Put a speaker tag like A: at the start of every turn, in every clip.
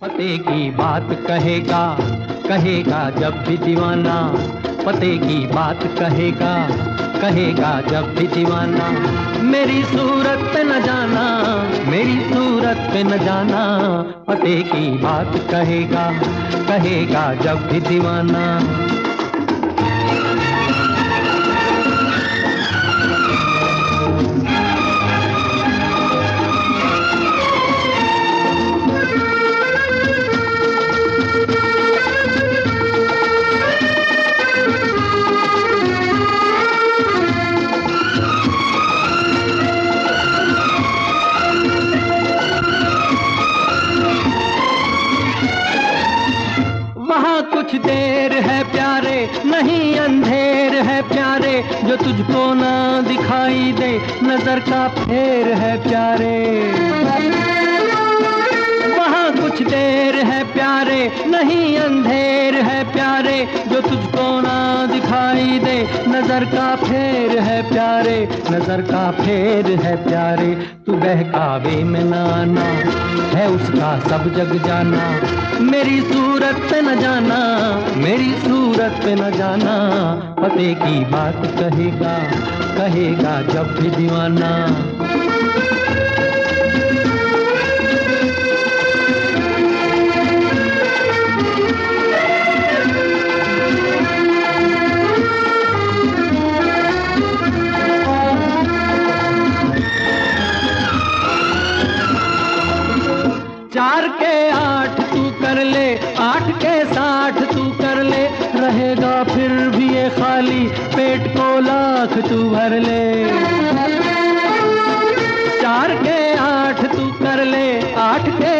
A: पते की बात कहेगा कहेगा जब भी दीवाना। पते की बात कहेगा कहेगा जब भी दीवाना। मेरी सूरत पे न जाना, मेरी सूरत पे न जाना। पते की बात कहेगा कहेगा जब भी दीवाना। वहाँ कुछ देर है प्यारे, नहीं अंधेर है प्यारे, जो तुझको ना दिखाई दे, नज़र का फेर है प्यारे। वहाँ कुछ देर है प्यारे, नहीं अंधेर है प्यारे जो तुझको ना दिखाई दे। नज़र का फेर है प्यारे, नज़र का फेर है प्यारे। तू बहकावे में न आना है उसका सब जग जाना। मेरी सूरत पे न जाना, मेरी सूरत पे न जाना। पते की बात कहेगा कहेगा जब भी दीवाना। रहेगा फिर भी ये खाली पेट को लाख तू भर ले। चार के आठ तू कर ले, आठ के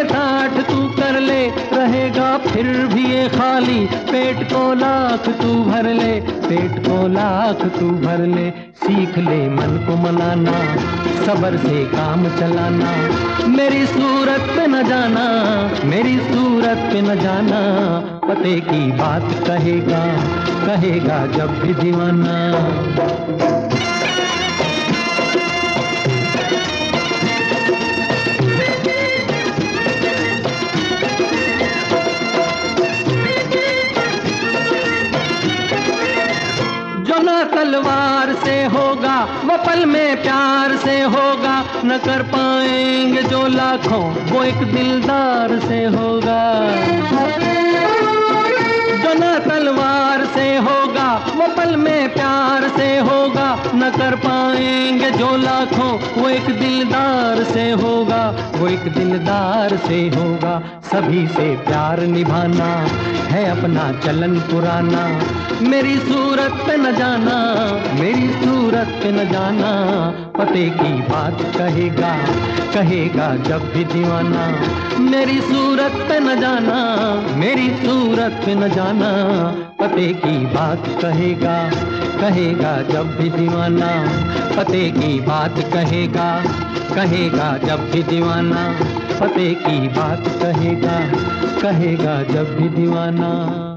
A: कर ले, रहेगा फिर भी ये खाली। पेट को लाख तू भर ले, पेट को लाख तू भर ले। सीख ले मन को मनाना, सबर से काम चलाना। मेरी सूरत पे न जाना, मेरी सूरत पे न जाना। पते की बात कहेगा कहेगा जब भी दीवाना। तलवार से होगा वो पल में प्यार से होगा। न कर पाएँगे जो लाखों, वो एक दिलदार से होगा। जो न तलवार से होगा वो पल में प्यार से होगा। न कर पाएँगे जो लाखों, वो एक दिलदार से होगा। वो एक दिलदार से होगा, सभी से प्यार निभाना है अपना चलन पुराना। मेरी सूरत पे न जाना, मेरी सूरत पे न जाना पते की बात कहेगा कहेगा जब भी दीवाना, मेरी सूरत पे न जाना, मेरी सूरत पे न जाना, पते की बात कहेगा कहेगा जब भी दीवाना, पते की बात कहेगा कहेगा जब भी दीवाना, पते की बात कहेगा कहेगा जब भी दीवाना।